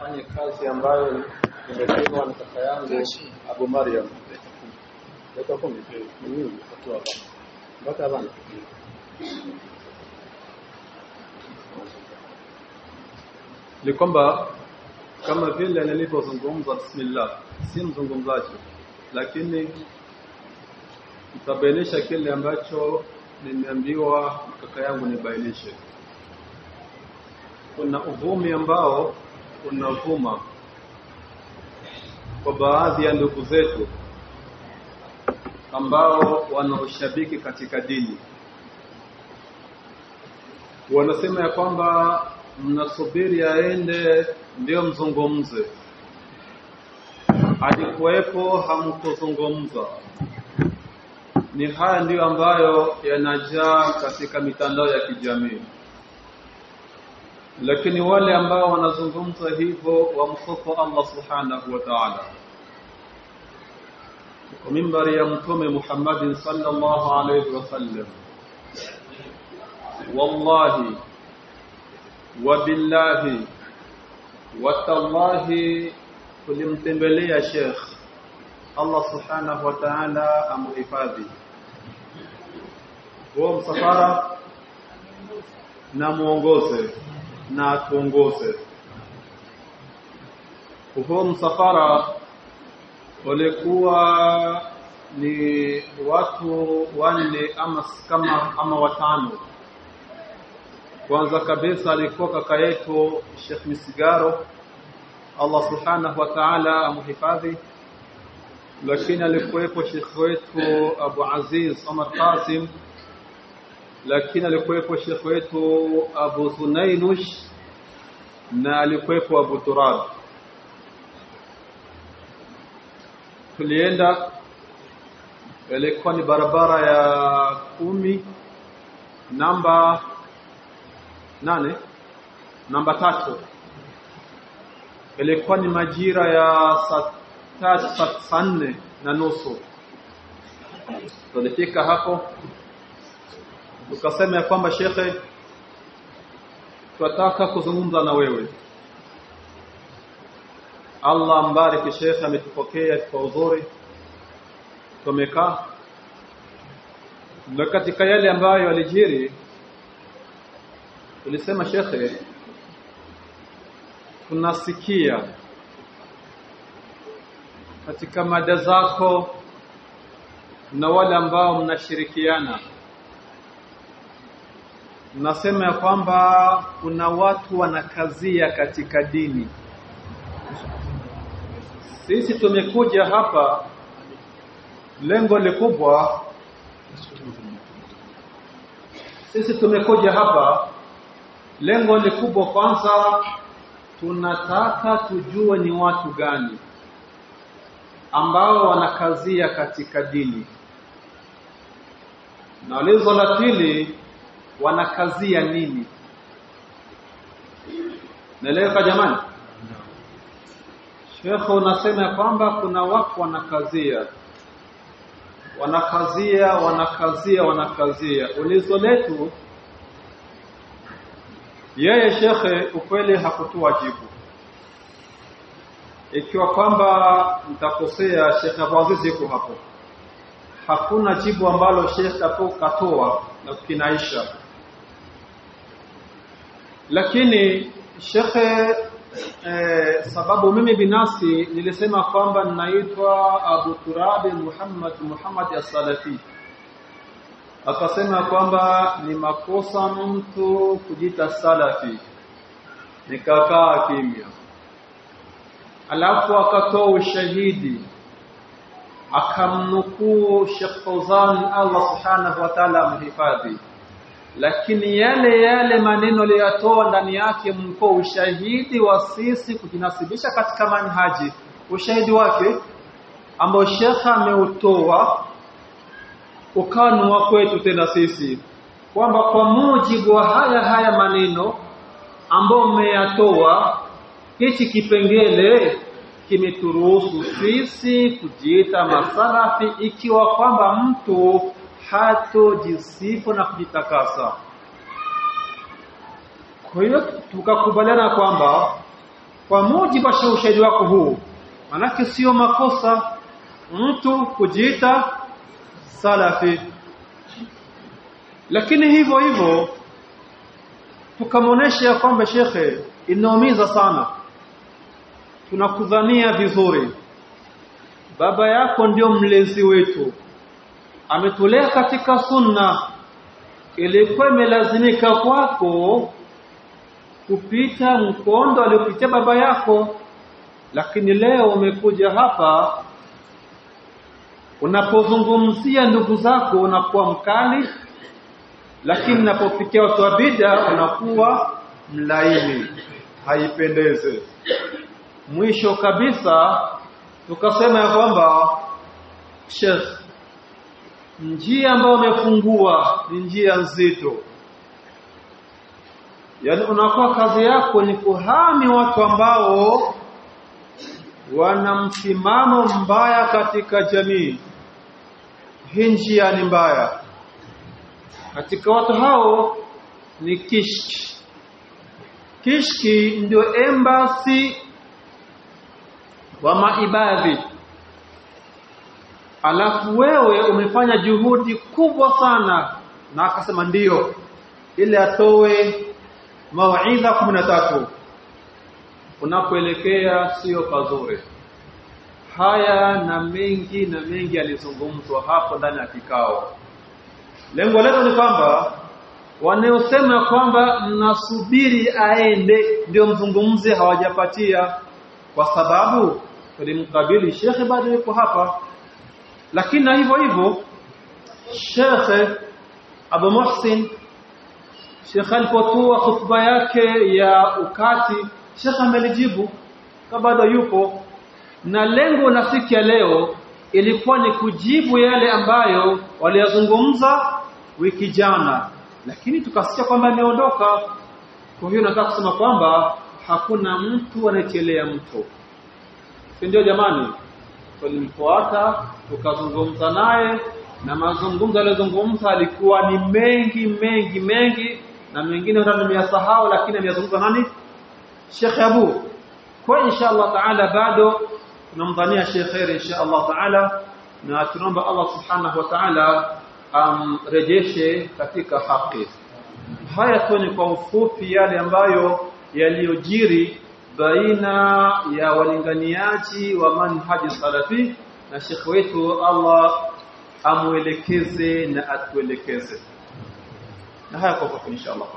Fanye kazi ambayo imepewa na kaka yangu Abu bana. Ni kwamba kama vile nilivyozungumza bismillah, si mzungumzaji, lakini nitabainisha kile ambacho nimeambiwa kaka yangu nibainishe. Kuna uvumi ambao unavuma kwa baadhi ya ndugu zetu ambao wanaoshabiki katika dini, wanasema ya kwamba mnasubiri aende ndio mzungumze, alikuwepo hamkuzungumza. Ni haya ndiyo ambayo yanajaa katika mitandao ya kijamii, lakini wale ambao wanazungumza hivyo wamsifu Allah subhanahu wa ta'ala. Kwa mimbari ya Mtume Muhammad sallallahu alayhi wasallam, wallahi wabillahi watallahi, tulimtembelea Sheikh Allah subhanahu wa ta'ala amhifadhi. Huo msafara na muongoze na atuongoze. Huo msafara walikuwa ni watu wanne ama kama ama watano. Kwanza kabisa alikuwa kaka yetu Sheikh Misigaro, Allah subhanahu wa ta'ala amhifadhi lakini alikuwepo Sheikh wetu Abu Aziz Omar Qasim, lakini alikuwepo shekhe wetu Abu Sunainush na alikuwepo Abu Turab. Tulienda, ilikuwa ni barabara ya kumi namba nane namba tatu, ilikuwa ni majira ya saa nne na nusu. Tulifika hapo, tukasema ya kwamba shekhe, tunataka kuzungumza na wewe. Allah ambariki shekhe, ametupokea kwa uzuri, tumekaa. Na katika yale ambayo yalijiri, tulisema shekhe, tunasikia katika mada zako na wale ambao mnashirikiana, mnasema ya kwamba kuna watu wanakazia katika dini. Sisi tumekuja hapa, lengo likubwa, sisi tumekuja hapa, lengo likubwa, kwanza. Tunataka tujue ni watu gani ambao wanakazia katika dini, na lizo la pili, wanakazia nini? Naeleweka jamani? Shekhe, unasema kwamba kuna watu wanakazia wanakazia wanakazia wanakazia. Ulizo letu yeye shekhe, ukweli hakutoa jibu ikiwa kwamba nitakosea, shekhe Abuaziz yuko hapo, hakuna jibu ambalo Sheikh katoa na kinaisha. Lakini shekhe eh, sababu mimi binafsi nilisema kwamba ninaitwa Abu Turabi Muhammad Muhammad as-Salafi, akasema kwamba ni makosa mtu kujita salafi, nikakaa kimya. Alafu akatoa ushahidi. Akamnukuu Sheikh Fauzan Allah subhanahu wa ta'ala amhifadhi, lakini yale yale maneno aliyatoa ndani yake mko ushahidi wa sisi kujinasibisha katika manhaji. Ushahidi wake ambao Sheikh ameutoa ukanwa kwetu tena sisi kwamba kwa mujibu wa haya haya maneno ambao mmeyatoa hichi kipengele kimeturuhusu sisi kujiita masalafi ikiwa kwamba mtu hatojisifu na kujitakasa. Kwa hiyo tukakubaliana kwamba kwa mujibu wa ushahidi wako huu manake sio makosa mtu kujiita salafi. Lakini hivyo hivyo tukamwonyesha kwamba shekhe inaumiza sana. Tunakudhania vizuri. Baba yako ndio mlezi wetu ametulea katika sunna. Ilikuwa imelazimika kwako kupita mkondo aliopitia baba yako. Lakini leo umekuja hapa unapozungumzia ndugu zako unakuwa mkali lakini unapofikia watu wa bid'a unakuwa mlaini haipendeze mwisho kabisa tukasema ya kwamba Sheikh njia ambayo umefungua ni njia nzito. Yaani unakuwa kazi yako ni kuhami watu ambao wana msimamo mbaya katika jamii. Hii njia ni mbaya. Katika watu hao ni kishki. Kishki ndio embassy wa maibadhi alafu wewe umefanya juhudi kubwa sana. Na akasema ndiyo ili atoe mawaidha 13 unapoelekea sio pazuri. Haya na mengi na mengi yalizungumzwa hapo ndani ya kikao. Lengo letu ni kwamba wanaosema kwamba mnasubiri aende ndio mzungumze hawajapatia. Kwa sababu tulimkabili shekhe bado yuko hapa lakini na hivyo hivyo Sheikh Abu Muhsin shekhe alipotoa hotuba yake ya ukati Sheikh amelijibu kama bado yupo. Na lengo la siku ya leo ilikuwa ni kujibu yale ambayo waliyazungumza wiki jana. Lakini tukasikia kwamba ameondoka. Kwa hiyo nataka kusema kwamba hakuna mtu anayechelea mtu ndio jamani tulimfuata tukazungumza naye na mazungumzo aliyozungumza alikuwa ni mengi mengi mengi na mengine hata nimeyasahau lakini ameyazungumza nani? Sheikh Abu. Kwa insha Allah taala bado tunamdhania Sheikh Khair insha Allah taala na tunaomba Allah subhanahu wa ta'ala amrejeshe katika haki. Haya tu ni kwa ufupi yale ambayo yaliyojiri baina ya walinganiaji wa manhaji salafi na Sheikh wetu Allah amuelekeze na atuelekeze na haya kwa ufupi insha Allah